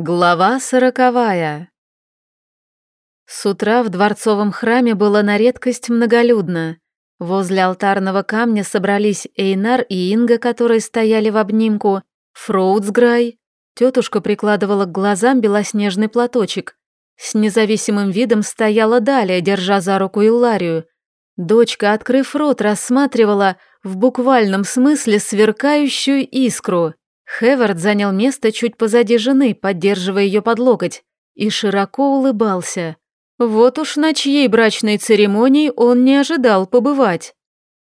Глава сороковая. С утра в дворцовом храме было на редкость многолюдно. Возле алтарного камня собрались Эйнар и Инга, которые стояли в обнимку, Фроудсграй. Тетушка прикладывала к глазам белоснежный платочек. С независимым видом стояла далее, держа за руку Илларию. Дочка, открыв рот, рассматривала в буквальном смысле сверкающую искру. Хевард занял место чуть позади жены, поддерживая ее под локоть, и широко улыбался. Вот уж на чьей брачной церемонии он не ожидал побывать.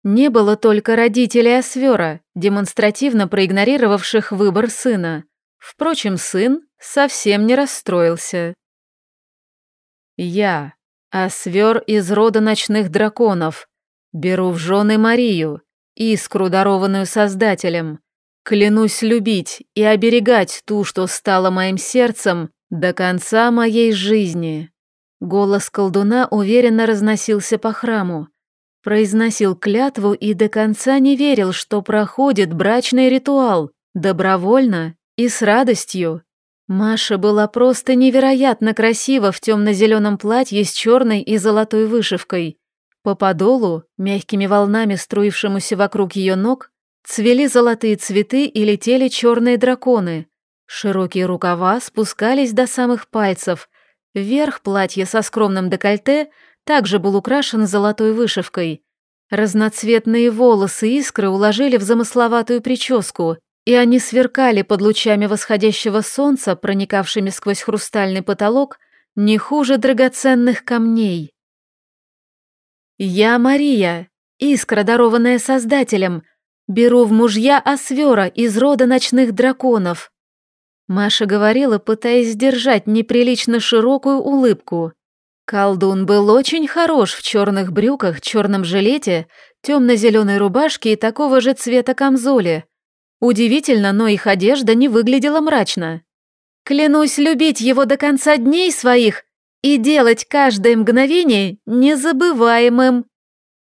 Не было только родителей Освера, демонстративно проигнорировавших выбор сына. Впрочем, сын совсем не расстроился. «Я, Освер из рода ночных драконов, беру в жены Марию, искру, дарованную Создателем, Клянусь любить и оберегать ту, что стала моим сердцем, до конца моей жизни. Голос колдуна уверенно разносился по храму. Произносил клятву и до конца не верил, что проходит брачный ритуал, добровольно и с радостью. Маша была просто невероятно красива в темно-зеленом платье с черной и золотой вышивкой. По подолу, мягкими волнами струившемуся вокруг ее ног, Цвели золотые цветы и летели черные драконы. Широкие рукава спускались до самых пальцев. Верх платья со скромным декольте также был украшен золотой вышивкой. Разноцветные волосы искры уложили в замысловатую прическу, и они сверкали под лучами восходящего солнца, проникавшими сквозь хрустальный потолок, не хуже драгоценных камней. «Я Мария, искра, дарованная Создателем», Беру в мужья Освера из рода ночных драконов. Маша говорила, пытаясь сдержать неприлично широкую улыбку. Колдун был очень хорош в черных брюках, черном жилете, темно-зеленой рубашке и такого же цвета камзоле. Удивительно, но их одежда не выглядела мрачно. Клянусь любить его до конца дней своих и делать каждое мгновение незабываемым.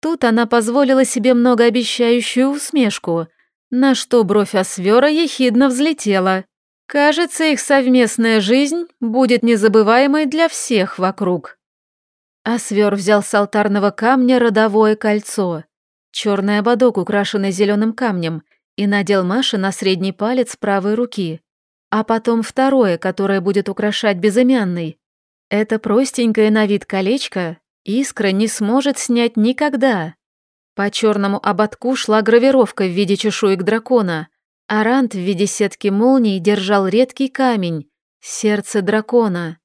Тут она позволила себе многообещающую усмешку, на что бровь Освера ехидно взлетела. Кажется, их совместная жизнь будет незабываемой для всех вокруг. Освер взял с алтарного камня родовое кольцо, черный ободок, украшенный зеленым камнем, и надел Маше на средний палец правой руки, а потом второе, которое будет украшать безымянный. Это простенькое на вид колечко Искра не сможет снять никогда. По черному ободку шла гравировка в виде чешуек дракона, а рант в виде сетки молний держал редкий камень — сердце дракона.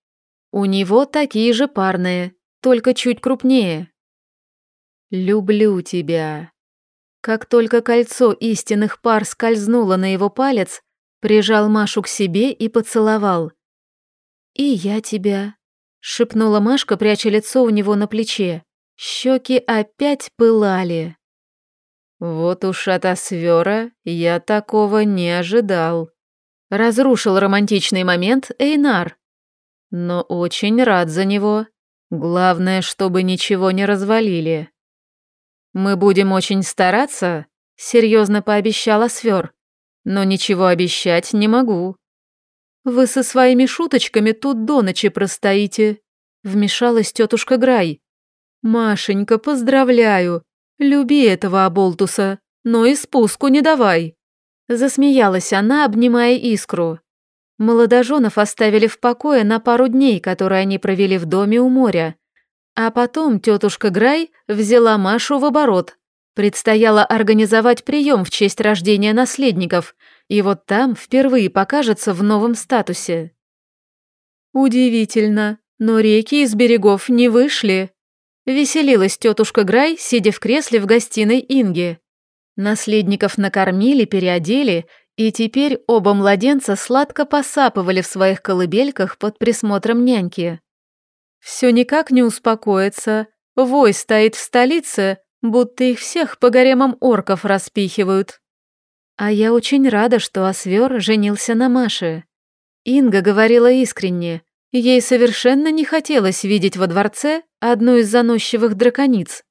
У него такие же парные, только чуть крупнее. «Люблю тебя». Как только кольцо истинных пар скользнуло на его палец, прижал Машу к себе и поцеловал. «И я тебя», шепнула Машка, пряча лицо у него на плече. Щеки опять пылали. Вот уж от Освера я такого не ожидал. Разрушил романтичный момент Эйнар. Но очень рад за него. Главное, чтобы ничего не развалили. Мы будем очень стараться, серьезно пообещала Свер. Но ничего обещать не могу. «Вы со своими шуточками тут до ночи простоите», — вмешалась тетушка Грай. «Машенька, поздравляю. Люби этого оболтуса, но и спуску не давай». Засмеялась она, обнимая искру. Молодоженов оставили в покое на пару дней, которые они провели в доме у моря. А потом тетушка Грай взяла Машу в оборот. Предстояло организовать прием в честь рождения наследников — и вот там впервые покажется в новом статусе. Удивительно, но реки из берегов не вышли. Веселилась тетушка Грай, сидя в кресле в гостиной Инги. Наследников накормили, переодели, и теперь оба младенца сладко посапывали в своих колыбельках под присмотром няньки. Все никак не успокоится. Вой стоит в столице, будто их всех по гаремам орков распихивают. А я очень рада, что Освер женился на Маше. Инга говорила искренне. Ей совершенно не хотелось видеть во дворце одну из заносчивых дракониц.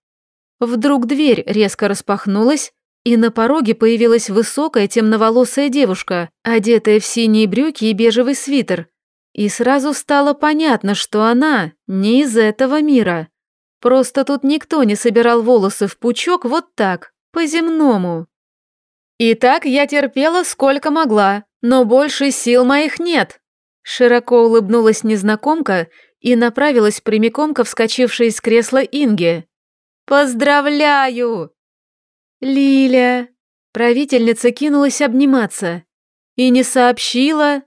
Вдруг дверь резко распахнулась, и на пороге появилась высокая темноволосая девушка, одетая в синие брюки и бежевый свитер. И сразу стало понятно, что она не из этого мира. Просто тут никто не собирал волосы в пучок вот так, по-земному. И так я терпела сколько могла, но больше сил моих нет. Широко улыбнулась незнакомка и направилась прямиком ко вскочившей из кресла Инге. «Поздравляю!» «Лиля!» Правительница кинулась обниматься. «И не сообщила?»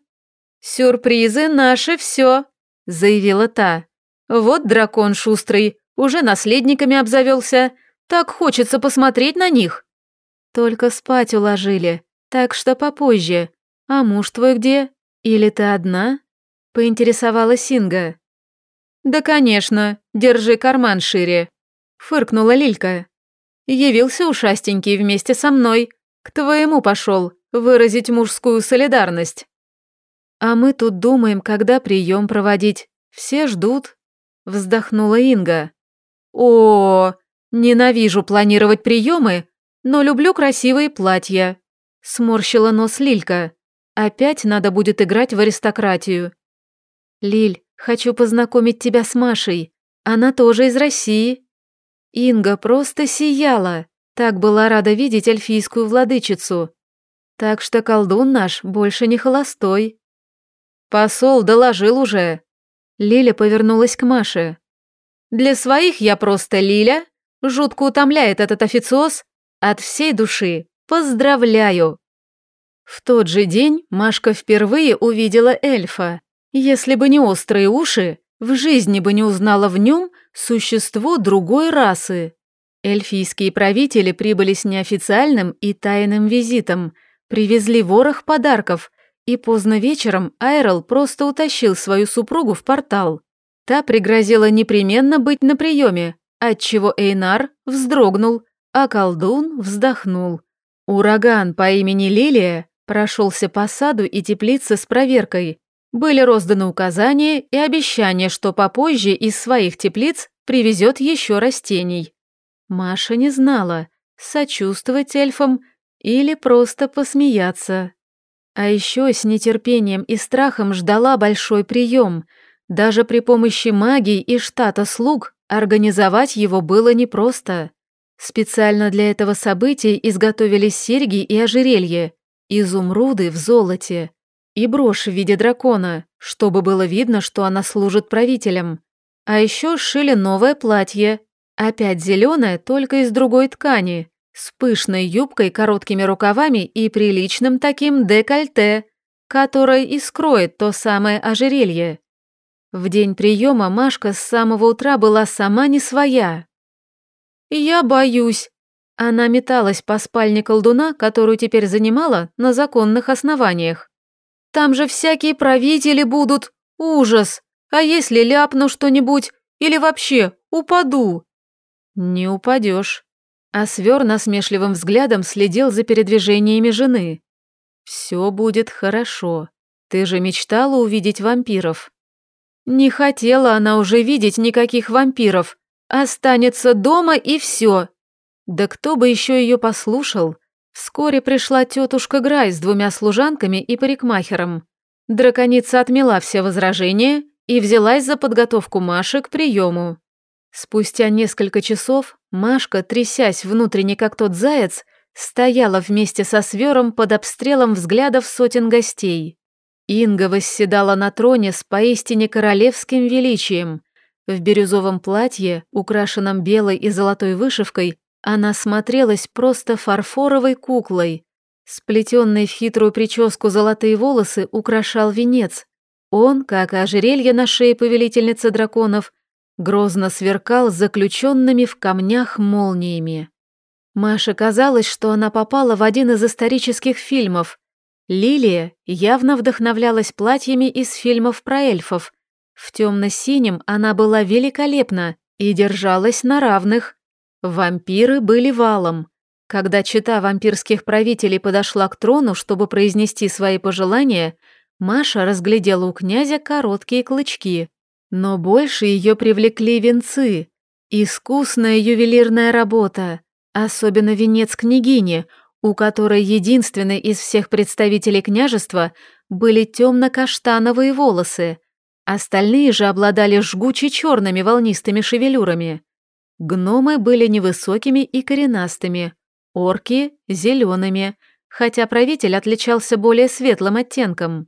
«Сюрпризы наши все», — заявила та. «Вот дракон шустрый, уже наследниками обзавелся. Так хочется посмотреть на них». «Только спать уложили, так что попозже. А муж твой где? Или ты одна?» — поинтересовалась Инга. «Да, конечно, держи карман шире», — фыркнула Лилька. «Явился ушастенький вместе со мной. К твоему пошел выразить мужскую солидарность». «А мы тут думаем, когда прием проводить. Все ждут», — вздохнула Инга. «О, ненавижу планировать приемы, но люблю красивые платья», — сморщила нос Лилька. «Опять надо будет играть в аристократию». «Лиль, Хочу познакомить тебя с Машей. Она тоже из России». Инга просто сияла. Так была рада видеть эльфийскую владычицу. Так что колдун наш больше не холостой. Посол доложил уже. Лиля повернулась к Маше. Для своих я просто Лиля. Жутко утомляет этот официоз. От всей души поздравляю. В тот же день Машка впервые увидела эльфа. Если бы не острые уши, в жизни бы не узнала в нем существо другой расы. Эльфийские правители прибыли с неофициальным и тайным визитом, привезли ворох подарков, и поздно вечером Айрол просто утащил свою супругу в портал. Та пригрозила непременно быть на приеме, отчего Эйнар вздрогнул, а колдун вздохнул. Ураган по имени Лилия прошелся по саду и теплице с проверкой, были розданы указания и обещания, что попозже из своих теплиц привезет еще растений. Маша не знала, сочувствовать эльфам или просто посмеяться. А еще с нетерпением и страхом ждала большой прием. Даже при помощи магии и штата слуг организовать его было непросто. Специально для этого события изготовились серьги и ожерелье, изумруды в золоте, и брошь в виде дракона, чтобы было видно, что она служит правителям. А еще сшили новое платье, опять зеленое, только из другой ткани, с пышной юбкой, короткими рукавами и приличным таким декольте, которое и скроет то самое ожерелье. В день приема Машка с самого утра была сама не своя. «Я боюсь». Она металась по спальне колдуна, которую теперь занимала на законных основаниях. Там же всякие правители будут. Ужас! А если ляпну что-нибудь? Или вообще упаду?» «Не упадешь». А свер насмешливым взглядом следил за передвижениями жены. «Все будет хорошо. Ты же мечтала увидеть вампиров». Не хотела она уже видеть никаких вампиров. Останется дома и все. Да кто бы еще ее послушал? Вскоре пришла тетушка Грай с двумя служанками и парикмахером. Драконица отмела все возражения и взялась за подготовку Маши к приему. Спустя несколько часов Машка, трясясь внутренне как тот заяц, стояла вместе со свером под обстрелом взглядов сотен гостей. Инга восседала на троне с поистине королевским величием. В бирюзовом платье, украшенном белой и золотой вышивкой, она смотрелась просто фарфоровой куклой. Сплетенные в хитрую прическу золотые волосы украшал венец. Он, как и ожерелье на шее повелительницы драконов, грозно сверкал заключенными в камнях молниями. Маше казалось, что она попала в один из исторических фильмов. Лилия явно вдохновлялась платьями из фильмов про эльфов. В темно-синем она была великолепна и держалась на равных. Вампиры были валом. Когда чита вампирских правителей подошла к трону, чтобы произнести свои пожелания, Маша разглядела у князя короткие клычки. Но больше ее привлекли венцы. Искусная ювелирная работа, особенно венец княгини, у которой единственной из всех представителей княжества были темно-каштановые волосы, остальные же обладали жгуче черными волнистыми шевелюрами. Гномы были невысокими и коренастыми, орки – зелеными, хотя правитель отличался более светлым оттенком.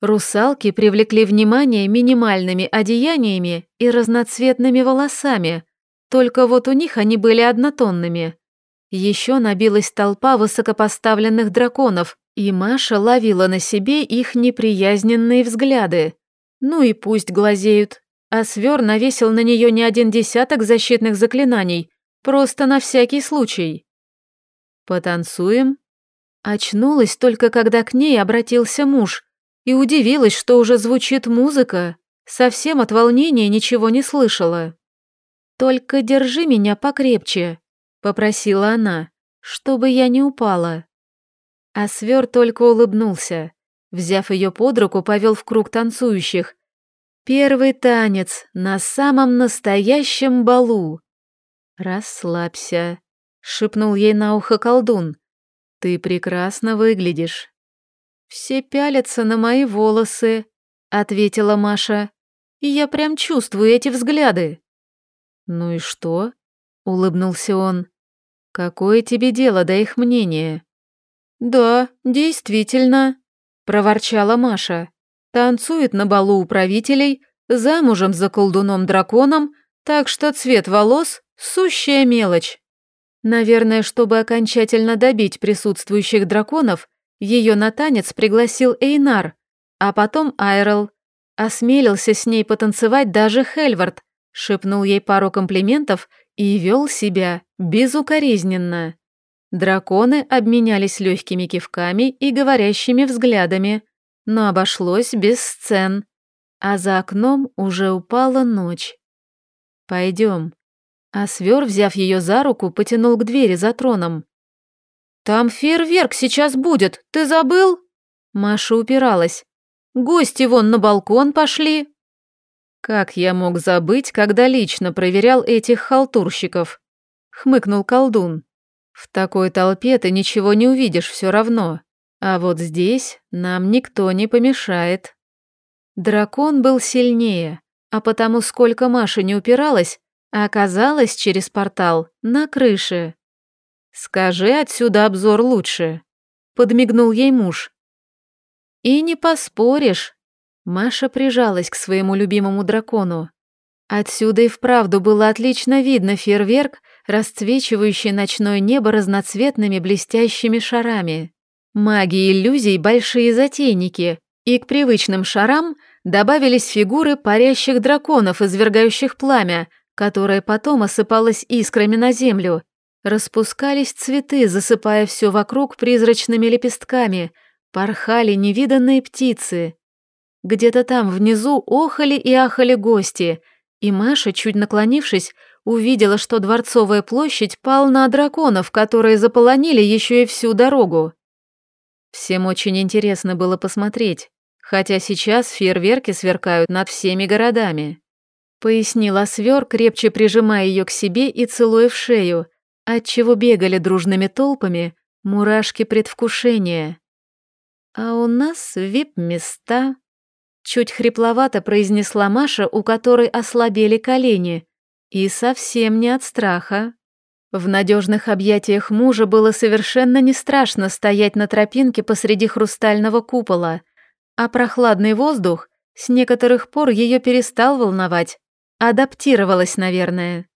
Русалки привлекли внимание минимальными одеяниями и разноцветными волосами, только вот у них они были однотонными. Еще набилась толпа высокопоставленных драконов, и Маша ловила на себе их неприязненные взгляды. Ну и пусть глазеют. А свер навесил на нее не один десяток защитных заклинаний, просто на всякий случай. «Потанцуем?» Очнулась только, когда к ней обратился муж, и удивилась, что уже звучит музыка. Совсем от волнения ничего не слышала. «Только держи меня покрепче», — попросила она, — «чтобы я не упала». А свер только улыбнулся. Взяв ее под руку, повел в круг танцующих. «Первый танец на самом настоящем балу». «Расслабься», — шепнул ей на ухо колдун. «Ты прекрасно выглядишь». «Все пялятся на мои волосы», — ответила Маша. «И я прям чувствую эти взгляды». «Ну и что?» — улыбнулся он. «Какое тебе дело до их мнения?» «Да, действительно», — проворчала Маша. «Танцует на балу у правителей, замужем за колдуном-драконом, так что цвет волос — сущая мелочь. Наверное, чтобы окончательно добить присутствующих драконов, ее на танец пригласил Эйнар, а потом Айрел. Осмелился с ней потанцевать даже Хельвард, шепнул ей пару комплиментов и вел себя безукоризненно. Драконы обменялись легкими кивками и говорящими взглядами, но обошлось без сцен, а за окном уже упала ночь. «Пойдем». А свер, взяв ее за руку, потянул к двери за троном. «Там фейерверк сейчас будет, ты забыл?» Маша упиралась. «Гости вон на балкон пошли». «Как я мог забыть, когда лично проверял этих халтурщиков?» — хмыкнул колдун. «В такой толпе ты ничего не увидишь все равно, а вот здесь нам никто не помешает». Дракон был сильнее, а потому сколько Маша не упиралась, оказалась через портал на крыше. «Скажи отсюда обзор лучше», — подмигнул ей муж. «И не поспоришь», Маша прижалась к своему любимому дракону. Отсюда и вправду было отлично видно фейерверк, расцвечивающий ночное небо разноцветными блестящими шарами. Маги иллюзий – большие затейники, и к привычным шарам добавились фигуры парящих драконов, извергающих пламя, которое потом осыпалось искрами на землю. Распускались цветы, засыпая все вокруг призрачными лепестками, порхали невиданные птицы. Где-то там внизу охали и ахали гости, и Маша, чуть наклонившись, увидела, что Дворцовая площадь полна драконов, которые заполонили еще и всю дорогу. Всем очень интересно было посмотреть, хотя сейчас фейерверки сверкают над всеми городами. Пояснила Свер, крепче прижимая ее к себе и целуя в шею, отчего бегали дружными толпами мурашки предвкушения. А у нас вип-места Чуть хрипловато произнесла Маша, у которой ослабели колени. И совсем не от страха. В надежных объятиях мужа было совершенно не страшно стоять на тропинке посреди хрустального купола, а прохладный воздух с некоторых пор ее перестал волновать. Адаптировалась, наверное.